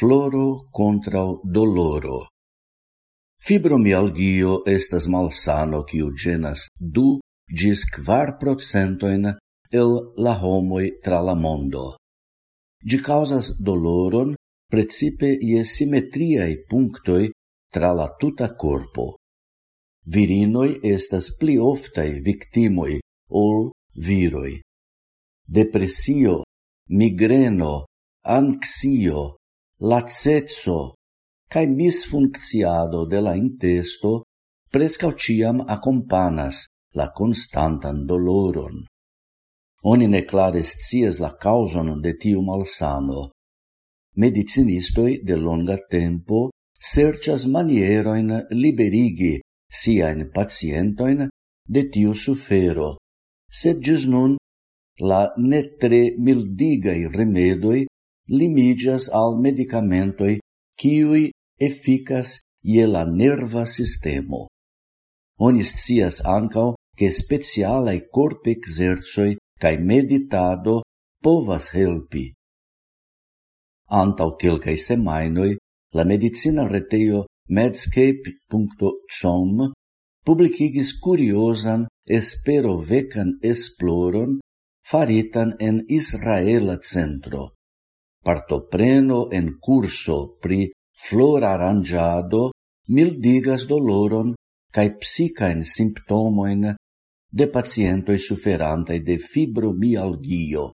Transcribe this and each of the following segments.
floro contra doloro. Fibromialgio estas malsano kiu genas du gis quar procentoin el la homoi tra la mondo. Gi causas doloron precipe ie simetriae punctoi tra la tuta corpo. Virinoi estas pli oftai victimoi ol viroi. Depresio, migreno, anxio, lazzezzo cae misfuncciado de la intesto prescau ciam accompanas la constantan doloron. Oni ne clare scias la causon de tiu malsano. Medicinistoi de longa tempo sercias manieroin liberigi siain pacientoin de tiu sufero, sed gis nun la netre mildigai remedoi limigas al medicamentoi kiui efficas ie la nerva sistemo. Onis cias ancao che specialae corp exercioi cae meditado povas helpi. Antau quelcae semainoi, la medicina reteio medscape.com publicigis curiosan espero vecan esploron faritan en Israela centro partopreno en curso pri flor arrangiado mildigas doloron cae psicaen simptomoin de pacientoi suferantai de fibromialgio.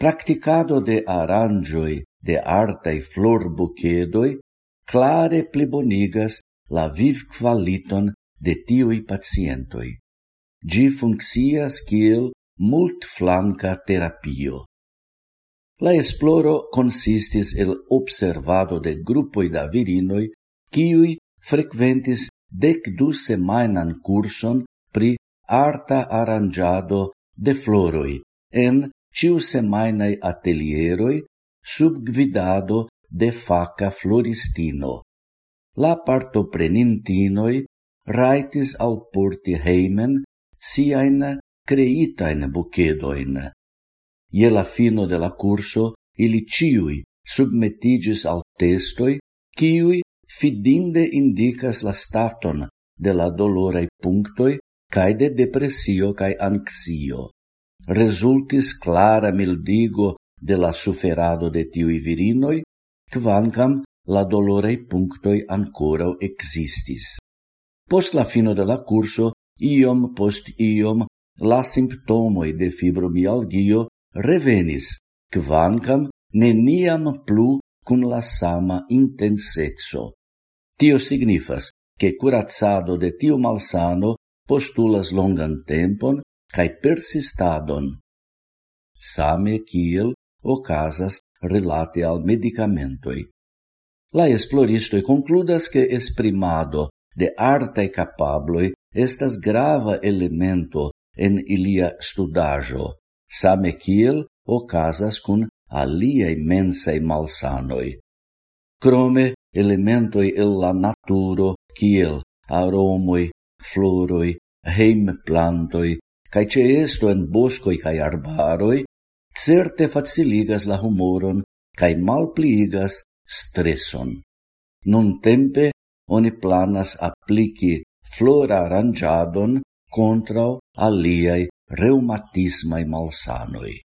Practicado de arrangioi de artai flor bucedoi clare plibonigas la viv qualiton de tiui pacientoi. Gi funccias kiel multflanca terapio. La esploro consistis el observado de gruppoi da virinoi kiui frequentis dec du semainan curson pri arta arrangiado de floroi en ciu semainai atelieroi sub gvidado de faca floristino. La partoprenintinoi raitis al porti heimen siain creitain bucedoin, Ie la fino de la curso ili ciui submetigis al testoi, ciui fidinde indicas la staton de la dolorai punctoi cae de depresio cae anxio. Resultis clara mildigo de la suferado de tiui virinoi, quancam la dolorei punctoi ancora existis. Post la fino de la curso, iom post iom, la simptomoi de fibromialgio revenis, kvankam neniam plu cun la sama intensezzo. Tio signifas che curazzado de tio malsano postulas longan tempon cae persistadon. Same kiel ocasas relate al medicamentoi. La esploristoi concludas che esprimado de artae capabloi estas grava elemento en ilia studajo, same kiel ocasas cun aliei mensei malsanoi. Crome elementoi el la naturo, kiel aromoi, floroi, heim plantoi, cae ce esto en boscoi cae arbaroi, certe faciligas la humoron cae malpliigas stresson. Nun tempe oni planas aplici flora arrangiadon contra aliai reumatismai malsanoi.